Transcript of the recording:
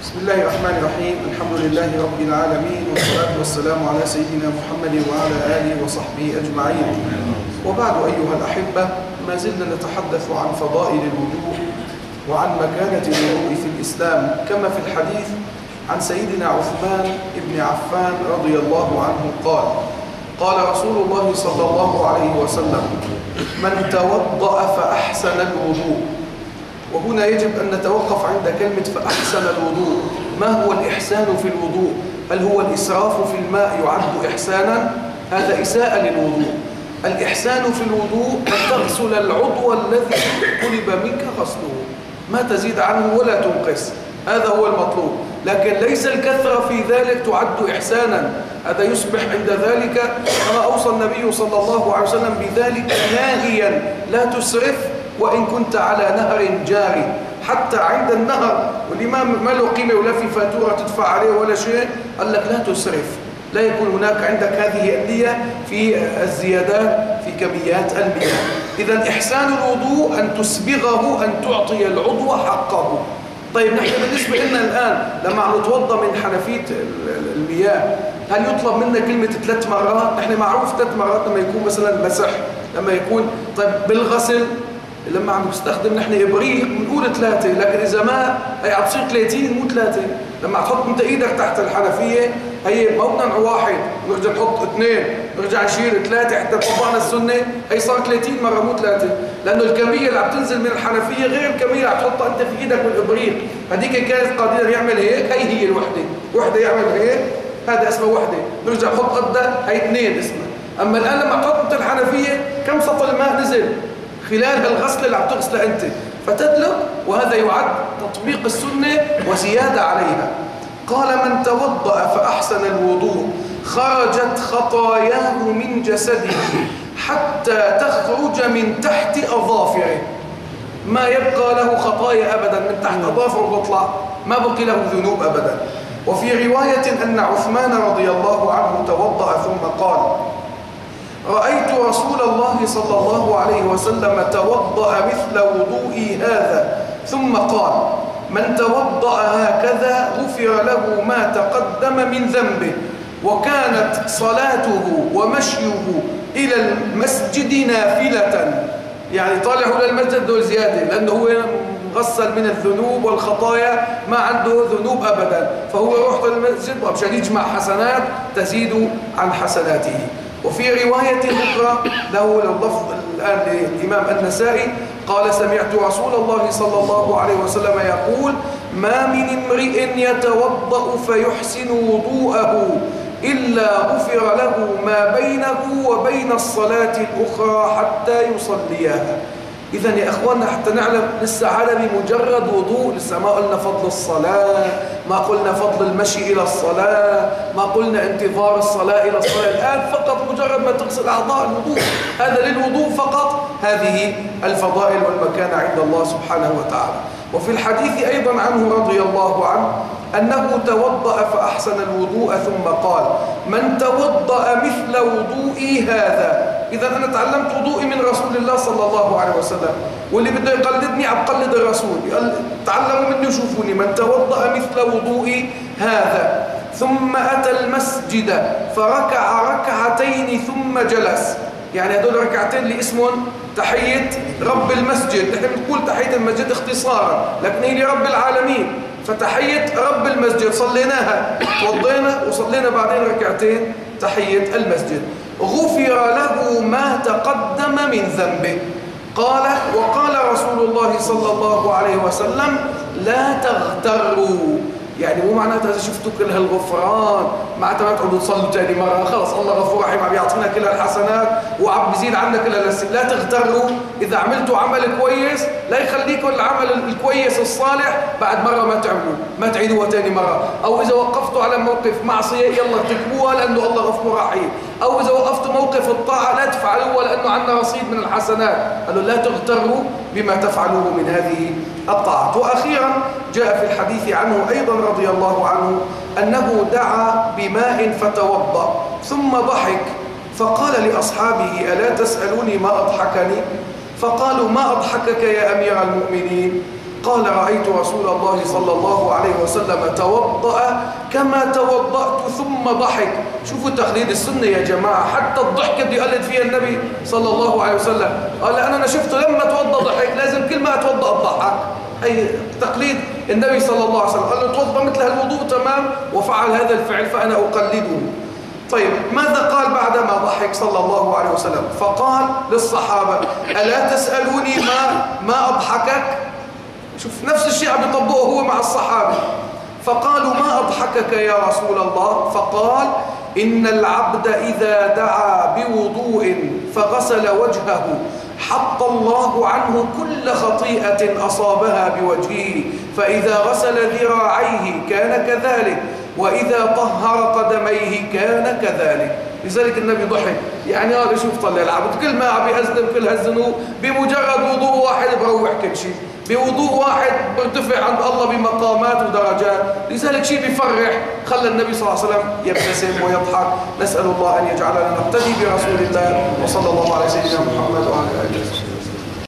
بسم الله الرحمن الرحيم. الحمد لله رب العالمين والصلاة والسلام على سيدنا محمد وعلى آله وصحبه أجمعين. وبعد أيها الأحبة ما زلنا نتحدث عن فضائل الوضوء وعن مكانة الوضوء في الإسلام كما في الحديث عن سيدنا عثمان بن عفان رضي الله عنه قال قال رسول الله صلى الله عليه وسلم من توضأ فأحسن الوضوء. وهنا يجب أن نتوقف عند كلمة فأحسن الوضوء. ما هو الإحسان في الوضوء؟ هل هو الإسراف في الماء يعد إحسانا؟ هذا إساءة للوضوء. الإحسان في الوضوء أن تغسل العضو الذي طلب منك غسله. ما تزيد عنه ولا تنقص. هذا هو المطلوب. لكن ليس الكثرة في ذلك تعد إحسانا. هذا يصبح عند ذلك كما أوصى النبي صلى الله عليه وسلم بذلك ناهيا. لا تسرف وإن كنت على نهر جاري حتى عند النهر والإمام ما له قيمة ولا في فاتورة تدفع عليه ولا شيء قال لك لا تسرف لا يكون هناك عندك هذه النية في الزيادات في كميات المياه إذا إحسان الوضوء أن تسبغه أن تعطي العضو حقه طيب نحن بالنسبة لنا الآن لما نتوضى من حنفية المياه هل يطلب منا كلمة ثلاث مرات؟ نحن معروف ثلاث مرات لما يكون مثلا مسح لما يكون طيب بالغسل لما عم نستخدم نحن إبريق بنقول ثلاثة لكن إذا ما هي عم تصير 30 مو ثلاثة. لما تحط أنت إيدك تحت الحنفية هي ما بدنا واحد نرجع نحط اثنين نرجع نشيل ثلاثة حتى طبقنا السنة هي صار 30 مرة مو ثلاثة. لأنه الكمية اللي عم تنزل من الحنفية غير الكمية اللي عم تحطها أنت في إيدك بالإبريق هذيك كانت قادرة يعمل هيك هي هي الوحدة. وحدة يعمل هيك هذا اسمه وحدة. نرجع نحط قدها هي اثنين اسمها. أما الآن لما تحط الحنفية كم سطل الماء نزل؟ خلال الغسل اللي عم تغسله أنت. فتدلق وهذا يعد تطبيق السنة وزيادة عليها. قال من توضأ فأحسن الوضوء. خرجت خطاياه من جسده حتى تخرج من تحت أظافره. ما يبقى له خطايا أبدا. من تحت أظافره تطلع ما بقي له ذنوب أبدا. وفي رواية أن عثمان رضي الله عنه توضأ ثم قال رأيت رسول الله صلى الله عليه وسلم توضأ مثل وضوئي هذا ثم قال من توضأ هكذا غفر له ما تقدم من ذنبه وكانت صلاته ومشيه إلى المسجد نافلة. يعني طالعوا إلى المسجد دول زيادة لأنه هو غسل من الذنوب والخطايا ما عنده ذنوب أبدا. فهو يروح المسجد ومشان يجمع حسنات تزيد عن حسناته. وفي رواية أخرى له اللفظ الآن للإمام النسائي قال سمعت رسول الله صلى الله عليه وسلم يقول ما من امرئ يتوضأ فيحسن وضوءه إلا غفر له ما بينه وبين الصلاة الأخرى حتى يصليها. إذا يا أخواننا حتى نعلم لسه على بمجرد وضوء لسه ما قلنا فضل الصلاة ما قلنا فضل المشي إلى الصلاة ما قلنا انتظار الصلاة إلى الصلاة. الآن فقط مجرد ما تغسل أعضاء الوضوء. هذا للوضوء فقط. هذه الفضائل والمكانة عند الله سبحانه وتعالى. وفي الحديث أيضا عنه رضي الله عنه أنه توضأ فأحسن الوضوء ثم قال من توضأ مثل وضوئي هذا إذا أنا تعلمت وضوئي من رسول الله صلى الله عليه وسلم واللي بده يقلدني عم قلد الرسول تعلموا مني وشوفوني من توضأ مثل وضوئي هذا. ثم أتى المسجد فركع ركعتين ثم جلس. يعني هدول ركعتين اللي اسمهم تحية رب المسجد. نحن بنقول تحية المسجد اختصارا لكن هي لرب العالمين. فتحية رب المسجد صليناها. توضينا وصلينا بعدين ركعتين تحية المسجد. غفر له ما تقدم من ذنبه. قال وقال رسول الله صلى الله عليه وسلم لا تغتروا. يعني مو معناتها إذا شفتوا كل هالغفران معناتها ما تقعدوا تصلوا ثاني مرة. خلص الله غفور رحيم عم يعطينا كل هالحسنات وعم بيزيد عنا كل هالسن لا تغتروا. إذا عملتوا عمل كويس لا يخليكم العمل الكويس الصالح بعد مرة ما تعملوه ما تعيدوها ثاني مرة. أو إذا وقفتوا على موقف معصية يلا ارتكبوها لأنه الله غفور رحيم. أو إذا وقفتوا موقف الطاعة لا تفعلوها لأنه عندنا رصيد من الحسنات. قالوا لا تغتروا بما تفعلوه من هذه الطاعات وأخيرا جاء في الحديث عنه أيضا رضي الله عنه أنه دعا بماء فتوضأ ثم ضحك. فقال لأصحابه ألا تسألوني ما أضحكني؟ فقالوا ما أضحكك يا أمير المؤمنين؟ قال رأيت رسول الله صلى الله عليه وسلم توضأ كما توضأت ثم ضحك. شوفوا تقليد السنة يا جماعة حتى الضحكة اللي قلد فيها النبي صلى الله عليه وسلم. قال أنا شفته لما توضأ ضحك لازم كل ما أتوضأ أضحك. أي تقليد النبي صلى الله عليه وسلم. قال له توضأ مثل هالوضوء تمام وفعل هذا الفعل فأنا أقلده. طيب ماذا قال بعدما ضحك صلى الله عليه وسلم؟ فقال للصحابة ألا تسألوني ما ما أضحكك؟ شوف نفس الشيء عم يطبقه هو مع الصحابة. فقالوا ما أضحكك يا رسول الله؟ فقال إن العبد إذا دعا بوضوء فغسل وجهه حط الله عنه كل خطيئة أصابها بوجهه فإذا غسل ذراعيه كان كذلك وإذا طهر قدميه كان كذلك. لذلك النبي ضحك. يعني هذا شوف طلع العبد كل ما عم يأذنب كل هالذنوب بمجرد وضوء واحد بروح كل شيء. بوضوء واحد بيرتفع عند الله بمقامات ودرجات. لذلك شيء بيفرح خلى النبي صلى الله عليه وسلم يبتسم ويضحك. نسأل الله أن يجعلنا نقتدي برسول الله وصلى الله على سيدنا محمد وعلى آله وسلم